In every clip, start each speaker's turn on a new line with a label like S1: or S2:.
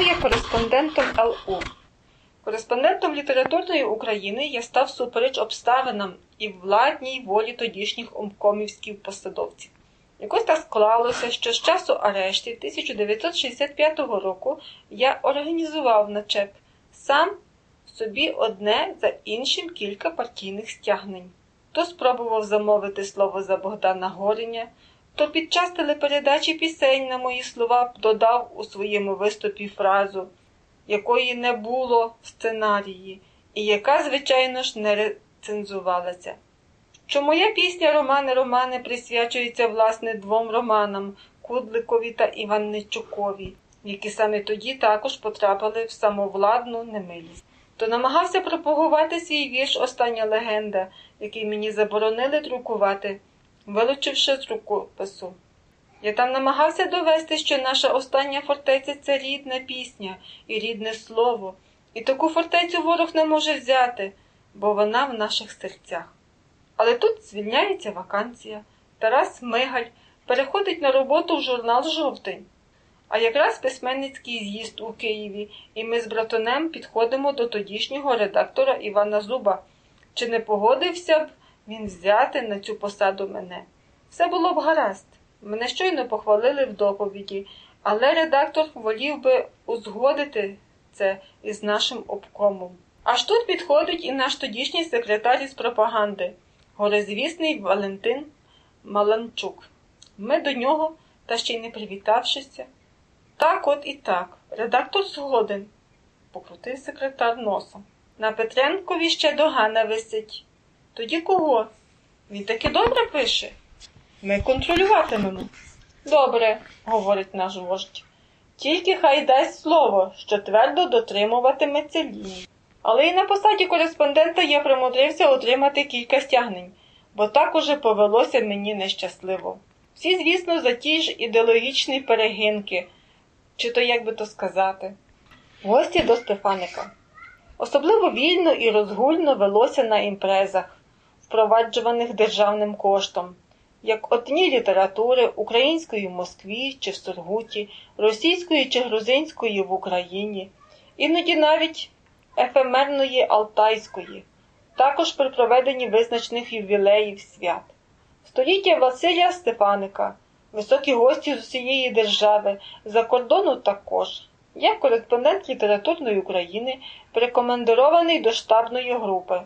S1: Почав я кореспондентом ЛУ. Кореспондентом літературної України я став супереч обставинам і владній волі тодішніх омкомівських посадовців. Якось так склалося, що з часу арештів 1965 року я організував начеп сам собі одне за іншим кілька партійних стягнень. То спробував замовити слово за Богдана Горіня, то під час телепередачі пісень на мої слова додав у своєму виступі фразу, якої не було в сценарії, і яка, звичайно ж, не рецензувалася. Що моя пісня Романе присвячується власне двом романам Кудликові та Іванничукові, які саме тоді також потрапили в самовладну немилість. То намагався пропагувати свій вірш Остання легенда, який мені заборонили друкувати, вилучивши з рукопису. Я там намагався довести, що наша остання фортеця це рідна пісня і рідне слово, і таку фортецю ворог не може взяти, бо вона в наших серцях. Але тут звільняється вакансія. Тарас Мигаль переходить на роботу в журнал Жовтень. А якраз письменницький з'їзд у Києві, і ми з братонем підходимо до тодішнього редактора Івана Зуба. Чи не погодився б він взяти на цю посаду мене? Все було б гаразд. Мене щойно похвалили в доповіді, але редактор волів би узгодити це із нашим обкомом. Аж тут підходить і наш тодішній секретар із пропаганди, горизвісний Валентин Маланчук. Ми до нього, та ще й не привітавшися. Так от і так. Редактор згоден, покрутив секретар носом. На Петренкові ще догана висить. Тоді кого? Він таки добре пише. Ми контролюватимемо. Добре, говорить наш вождь. Тільки хай дасть слово, що твердо дотримуватиметься лінії. Але і на посаді кореспондента я примудрився отримати кілька стягнень, бо так уже повелося мені нещасливо. Всі, звісно, за ті ж ідеологічні перегинки, чи то як би то сказати. Гості до Стефаника. Особливо вільно і розгульно велося на імпрезах, впроваджуваних державним коштом, як отні літератури української в Москві чи в Сургуті, російської чи грузинської в Україні, іноді навіть ефемерної Алтайської, також при проведенні визначних ювілеїв свят. Століття Василя Стефаника, високі гості з усієї держави, за кордону також. Я кореспондент літературної України, прикомандирований до штабної групи.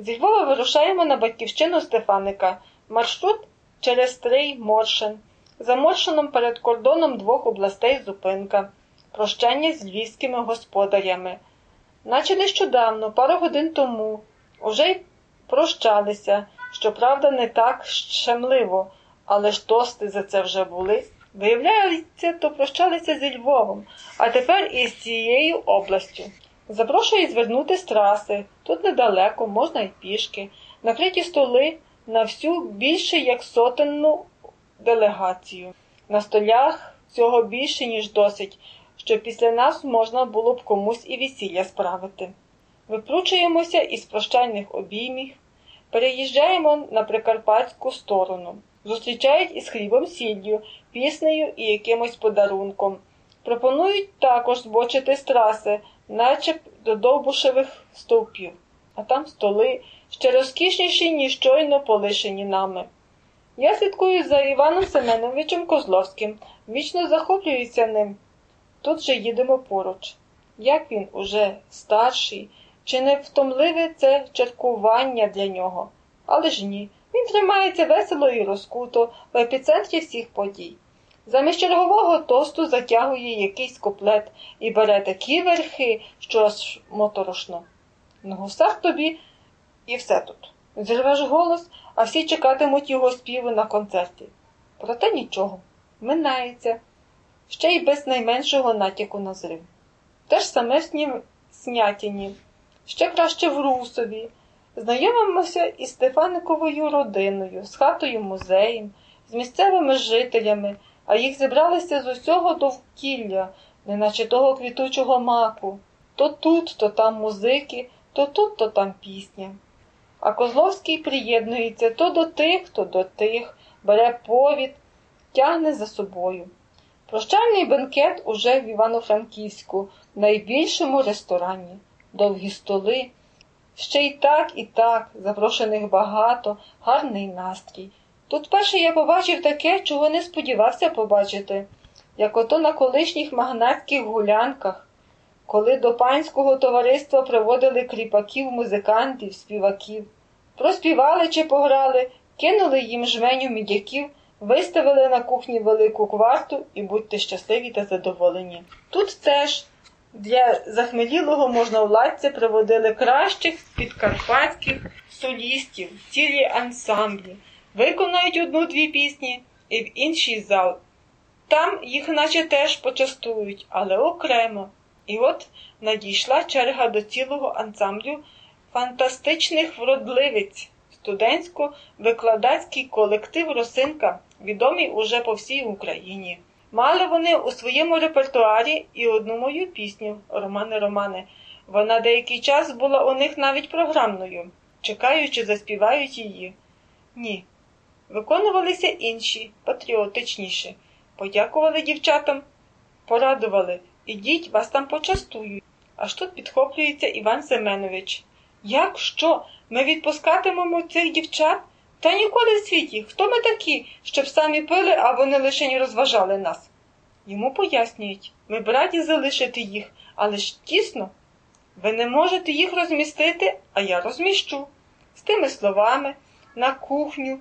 S1: Зі Львова вирушаємо на батьківщину Стефаника, маршрут через Стрий Моршин. За Моршином перед кордоном двох областей зупинка, прощання з львівськими господарями. Наче нещодавно, пару годин тому, уже й прощалися, щоправда, не так щемливо, але ж тости за це вже були. Виявляється, то прощалися зі Львовом, а тепер і з цією областю. Запрошую звернути з траси, тут недалеко, можна й пішки, накриті столи на всю більше як сотенну делегацію. На столях цього більше, ніж досить, що після нас можна було б комусь і весілля справити. Випручуємося із прощальних обіймів, переїжджаємо на прикарпатську сторону, зустрічають із хлібом сіллю, піснею і якимось подарунком. Пропонують також збочити з траси, наче до довбушевих стовпів, а там столи ще розкішніші, ніж щойно полишені нами. Я слідкую за Іваном Семеновичем Козловським, вічно захоплююся ним. Тут же їдемо поруч. Як він уже старший, чи не втомливе це черкування для нього? Але ж ні, він тримається весело і розкуто в епіцентрі всіх подій. Замість чергового тосту затягує якийсь коплет і бере такі верхи, що аж моторошно. На гусах тобі і все тут. Зірвеш голос, а всі чекатимуть його співу на концерті. Проте нічого, минається, ще й без найменшого натяку на зрив. Те ж саме в Снятіні, ще краще в Русові. Знайомимося із Стефаниковою родиною, з хатою музеєм, з місцевими жителями, а їх зібралися з усього довкілля, неначе того квітучого маку. То тут, то там музики, то тут, то там пісня. А Козловський приєднується то до тих, то до тих, бере повід, тягне за собою. Прощальний бенкет уже в Івано-Франківську, в найбільшому ресторані. Довгі столи. Ще й так, і так, запрошених багато, гарний настрій. Тут перше я побачив таке, чого не сподівався побачити, як ото на колишніх магнатських гулянках, коли до панського товариства приводили кріпаків, музикантів, співаків. Проспівали чи пограли, кинули їм жменю мідяків, виставили на кухні велику кварту і будьте щасливі та задоволені. Тут теж для захмелілого можновладця приводили кращих підкарпатських солістів, цілі ансамблі, виконають одну-дві пісні і в інший зал. Там їх наче теж почастують, але окремо. І от надійшла черга до цілого ансамблю фантастичних вродливиць, студентсько-викладацький колектив Росинка, відомий уже по всій Україні. Мали вони у своєму репертуарі і одну мою пісню Романе Романе. Вона деякий час була у них навіть програмною, чекаючи, заспівають її. Ні. Виконувалися інші, патріотичніші. Подякували дівчатам, порадували. Ідіть, вас там почастують. Аж тут підхоплюється Іван Семенович. Як що? Ми відпускатимемо цих дівчат? Та ніколи в світі. Хто ми такі, щоб самі пили, а вони лише розважали нас? Йому пояснюють ми б раді залишити їх, але ж тісно. Ви не можете їх розмістити, а я розміщу. З тими словами, на кухню,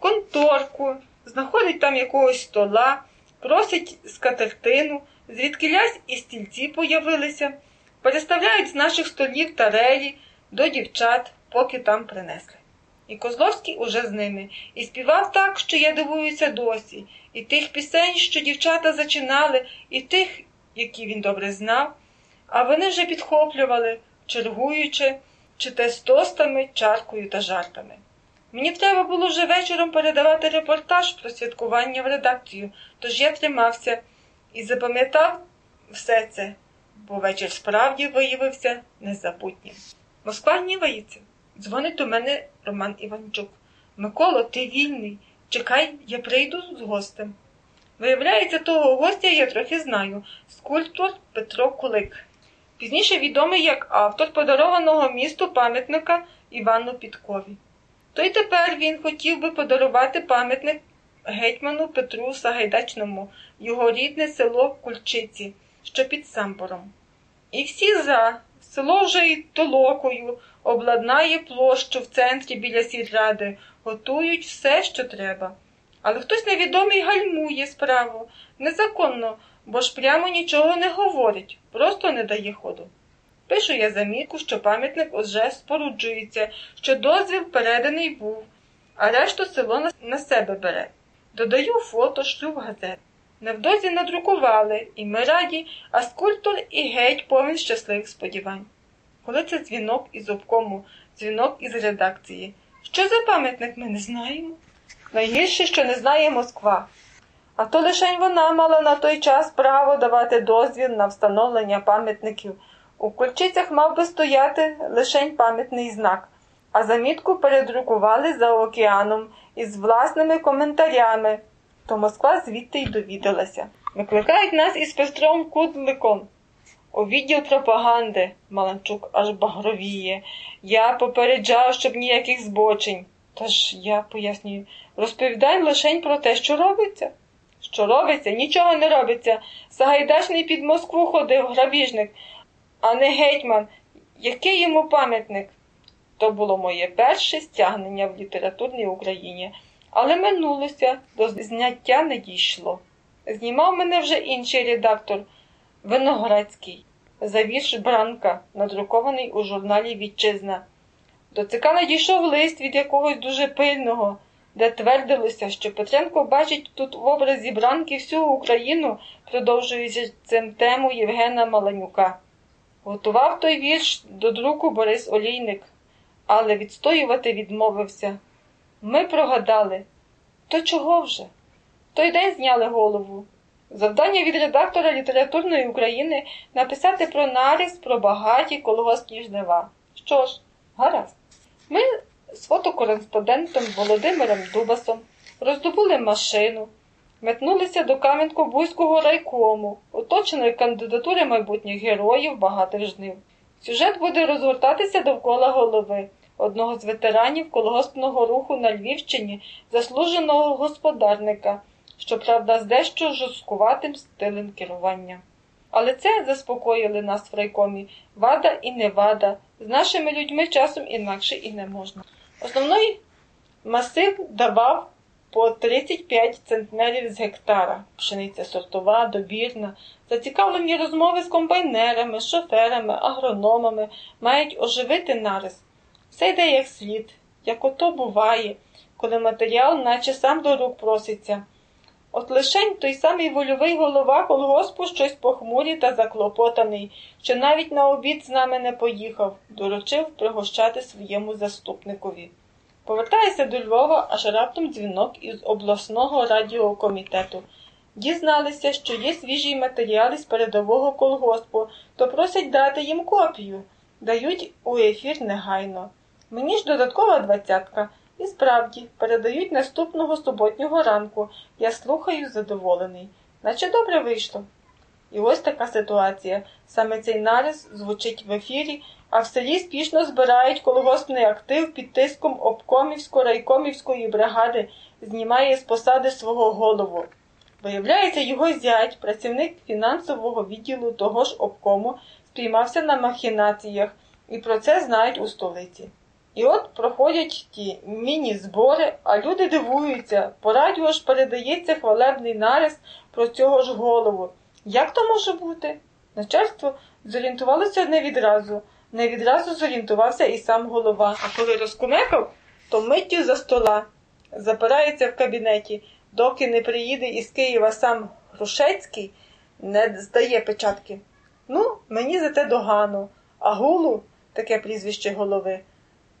S1: конторку, знаходить там якогось стола, просить скатертину, звідкилясь і стільці появилися, переставляють з наших столів тарелі до дівчат, поки там принесли. І Козловський уже з ними, і співав так, що я дивуюся досі, і тих пісень, що дівчата зачинали, і тих, які він добре знав, а вони вже підхоплювали, чергуючи, чи те з тостами, чаркою та жартами. Мені треба було вже вечором передавати репортаж про святкування в редакцію, тож я тримався і запам'ятав все це, бо вечір справді виявився незабутнім. Москва гнівається. Дзвонить до мене Роман Іванчук. Миколо, ти вільний. Чекай, я прийду з гостем. Виявляється, того гостя я трохи знаю скульптор Петро Кулик. Пізніше відомий як автор подарованого місту пам'ятника Івану Підкові. То й тепер він хотів би подарувати пам'ятник гетьману Петру Сагайдачному, його рідне село Кульчиці, що під самбором. І всі за село вже й толокою обладнає площу в центрі біля сільради, готують все, що треба. Але хтось невідомий гальмує справу незаконно, бо ж прямо нічого не говорить, просто не дає ходу. Пишу я замітку, що пам'ятник уже споруджується, що дозвіл переданий був, а решту село на себе бере. Додаю фото, шлю в газет. Невдовзі надрукували, і ми раді, а скульптор і геть повен щасливих сподівань. Коли це дзвінок із обкому, дзвінок із редакції. Що за пам'ятник ми не знаємо? Найгірше, що не знає Москва. А то лише вона мала на той час право давати дозвіл на встановлення пам'ятників. У кульчицях мав би стояти лишень пам'ятний знак, а замітку передрукували за океаном із власними коментарями. То Москва звідти й довідалася. Викликають нас із Пестром Кудликом. У відділ пропаганди, Маланчук аж багровіє. Я попереджав, щоб ніяких збочень. Та ж я пояснюю, розповідай лишень про те, що робиться. Що робиться? Нічого не робиться. Сагайдачний під Москву ходив грабіжник, а не гетьман. Який йому пам'ятник? То було моє перше стягнення в літературній Україні, але минулося, до зняття не дійшло. Знімав мене вже інший редактор. Виноградський, за вірш Бранка, надрукований у журналі Вітчизна. До ЦК надійшов лист від якогось дуже пильного, де твердилося, що Петренко бачить тут в образі Бранки всю Україну, продовжуючи цим тему Євгена Маланюка. Готував той вірш до друку Борис Олійник, але відстоювати відмовився. Ми прогадали. То чого вже? Той день зняли голову. Завдання від редактора літературної України написати про нарис про багаті колгоспні жнива. Що ж, гаразд. Ми з фотокореспондентом Володимиром Дубасом роздобули машину, метнулися до Кам'янко-Бузького райкому, оточеної кандидатури майбутніх героїв багатих жнив. Сюжет буде розгортатися довкола голови, одного з ветеранів колгоспного руху на Львівщині, заслуженого господарника, щоправда, з дещо жорсткуватим стилем керування. Але це заспокоїли нас в райкомі вада і не вада. З нашими людьми часом інакше і не можна. Основний масив давав по 35 центнерів з гектара, пшениця сортова, добірна. Зацікавлені розмови з комбайнерами, шоферами, агрономами мають оживити нарис. Все йде як слід, як ото буває, коли матеріал наче сам до рук проситься. От лишень той самий вольовий голова колгоспу щось похмурий та заклопотаний, що навіть на обід з нами не поїхав, доручив пригощати своєму заступникові. Повертаюся до Львова, аж раптом дзвінок із обласного радіокомітету. Дізналися, що є свіжі матеріали з передового колгоспу, то просять дати їм копію. Дають у ефір негайно. Мені ж додаткова двадцятка. І справді, передають наступного суботнього ранку. Я слухаю задоволений. Наче добре вийшло. І ось така ситуація. Саме цей нарис звучить в ефірі, а в селі спішно збирають колгоспний актив під тиском обкомівсько-райкомівської бригади, знімає з посади свого голову. Виявляється, його зять, працівник фінансового відділу того ж обкому, спіймався на махінаціях, і про це знають у столиці. І от проходять ті міні-збори, а люди дивуються, по радіо ж передається хвалебний нарис про цього ж голову. Як то може бути? Начальство зорієнтувалося не відразу, не відразу зорієнтувався і сам голова. А коли розкумекав, то миттю за стола, запирається в кабінеті, доки не приїде із Києва сам Грушецький, не здає печатки. Ну, мені за те догану, а гулу таке прізвище голови.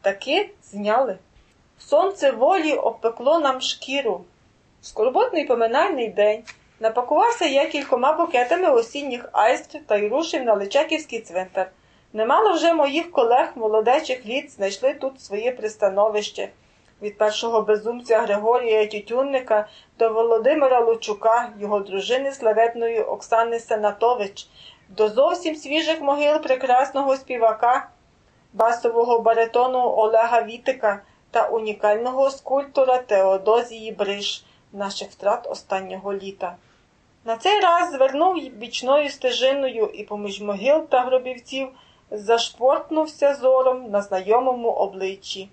S1: Таки зняли. Сонце волі обпекло нам шкіру. Скорботний поминальний день напакувався я кількома букетами осінніх айстр та й рушив на Личаківський цвинтар. Немало вже моїх колег молодечих літ знайшли тут своє пристановище. Від першого безумця Григорія Тютюнника до Володимира Лучука, його дружини славетної Оксани Сенатович, до зовсім свіжих могил прекрасного співака басового баритону Олега Вітика та унікального скульптора Теодозії Бриш, наших втрат останнього літа. На цей раз звернув бічною стежиною і поміж могил та гробівців зашпортнувся зором на знайомому обличчі.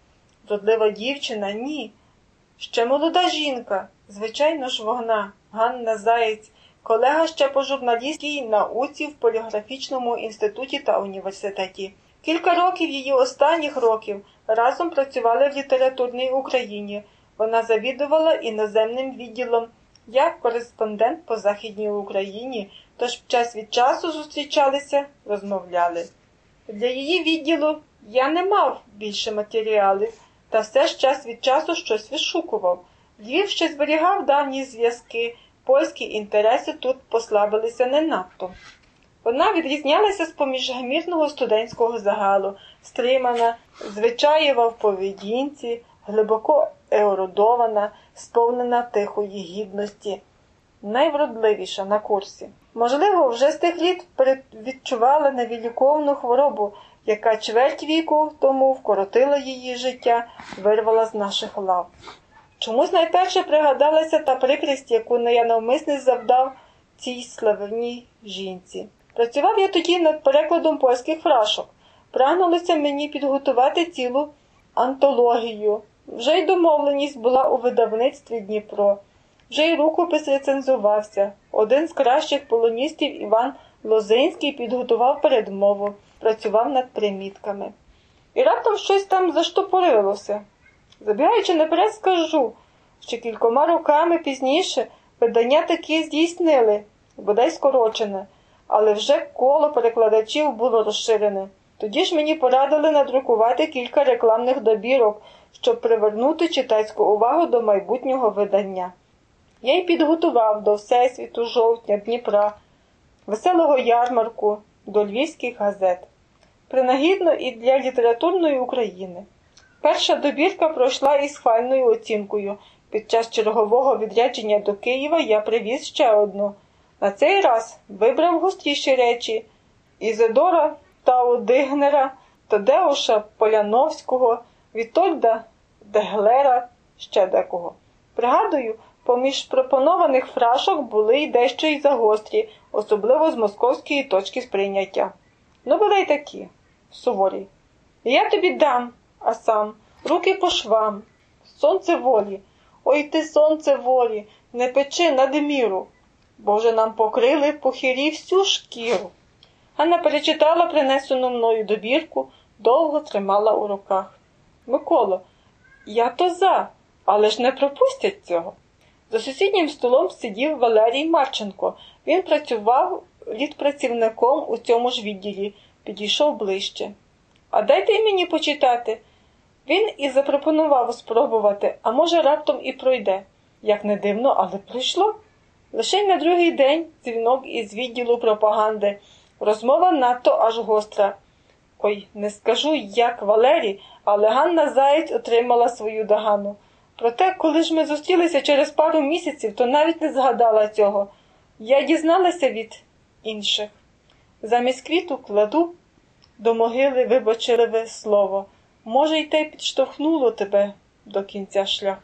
S1: Вродлива дівчина ні. Ще молода жінка, звичайно ж вогна, Ганна Заєць, колега ще по журналістській науці в поліграфічному інституті та університеті. Кілька років її останніх років разом працювали в літературній Україні. Вона завідувала іноземним відділом як кореспондент по Західній Україні, тож час від часу зустрічалися, розмовляли. Для її відділу я не мав більше матеріалів, та все ж час від часу щось вишукував. Львів ще зберігав давні зв'язки, польські інтереси тут послабилися не надто. Вона відрізнялася з поміж гамірного студентського загалу, стримана, звичаєва в поведінці, глибоко еородована, сповнена тихої гідності, найвродливіша на курсі. Можливо, вже з тих літ відчувала невіліковну хворобу, яка чверть віку тому вкоротила її життя, вирвала з наших лав. Чомусь найперше пригадалася та прикрість, яку я навмисне завдав цій славній жінці. Працював я тоді над перекладом польських фрашок. Прагнулося мені підготувати цілу антологію. Вже й домовленість була у видавництві Дніпро, вже й рукопис рецензувався. Один з кращих полоністів Іван Лозинський підготував передмову, працював над примітками. І раптом щось там заштопорилося. Забігаючи наперед, скажу, що кількома роками пізніше видання таки здійснили, бодай скорочене але вже коло перекладачів було розширене. Тоді ж мені порадили надрукувати кілька рекламних добірок, щоб привернути читацьку увагу до майбутнього видання. Я й підготував до Всесвіту жовтня, Дніпра, веселого ярмарку, до львівських газет. Принагідно і для літературної України. Перша добірка пройшла із хвальною оцінкою, Під час чергового відрядження до Києва я привіз ще одну. На цей раз вибрав гостріші речі Ізидора Таудигнера, Тадеуша Поляновського, Вітольда Деглера, ще декого. Пригадую, поміж пропонованих фрашок були й дещо й загострі, особливо з московської точки сприйняття. Ну, були й такі, суворі. Я тобі дам, а сам руки по швам, сонце волі. Ой ти, сонце волі, не печи надміру, бо вже нам покрили похирі всю шкіру. Ганна перечитала принесену мною добірку, довго тримала у руках. Миколо, я то за, але ж не пропустять цього. За сусіднім столом сидів Валерій Марченко. Він працював літпрацівником у цьому ж відділі, підійшов ближче. А дайте й мені почитати. Він і запропонував спробувати, а може, раптом і пройде. Як не дивно, але пройшло. Лише на другий день дзвінок із відділу пропаганди. Розмова надто аж гостра. Ой, не скажу, як Валерій, але Ганна Заєць отримала свою догану. Проте, коли ж ми зустрілися через пару місяців, то навіть не згадала цього. Я дізналася від інших. Замість квіту кладу до могили вибачливе слово. Може, й те підштовхнуло тебе до кінця шляху.